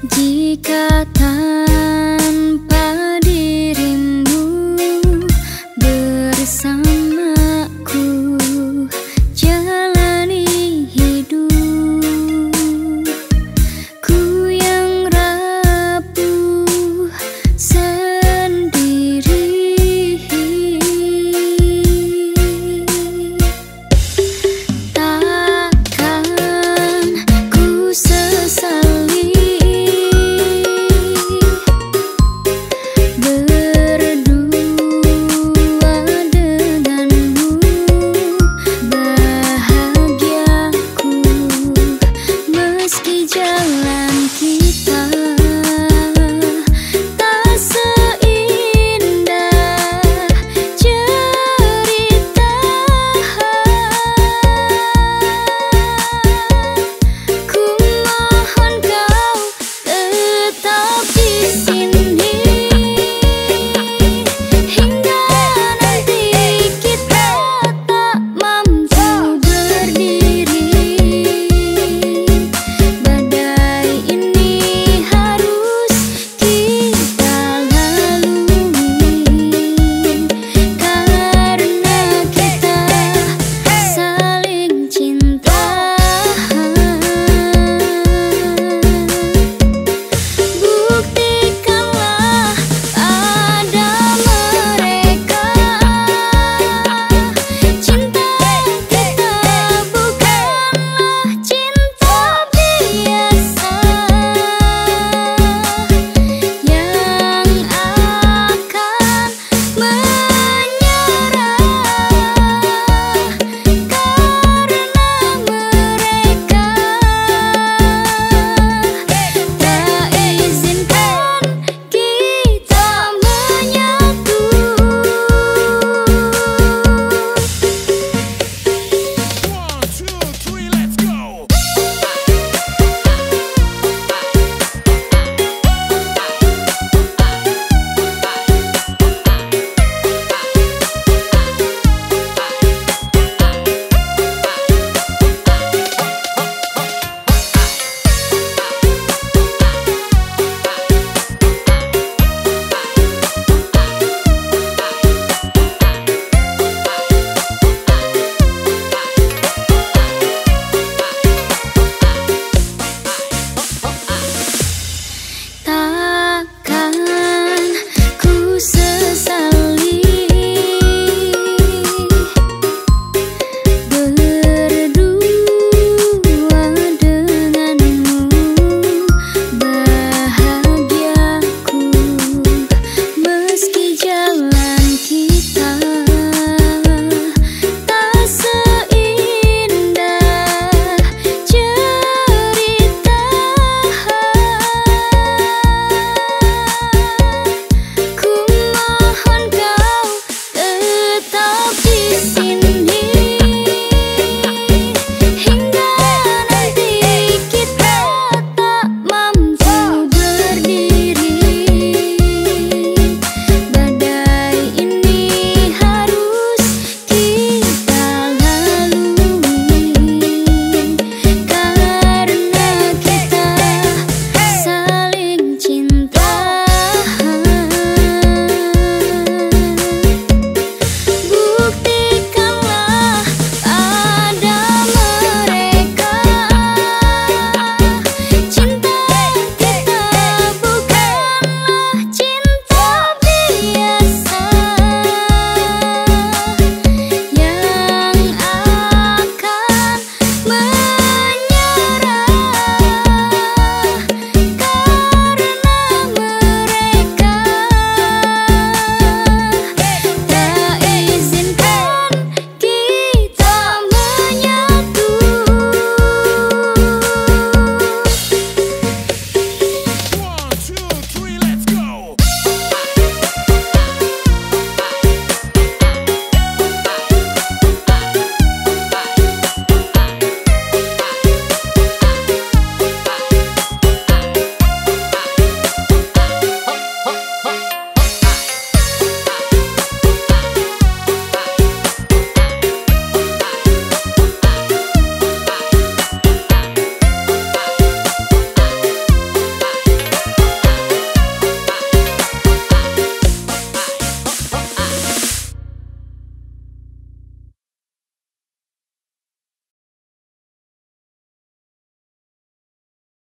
Jika tak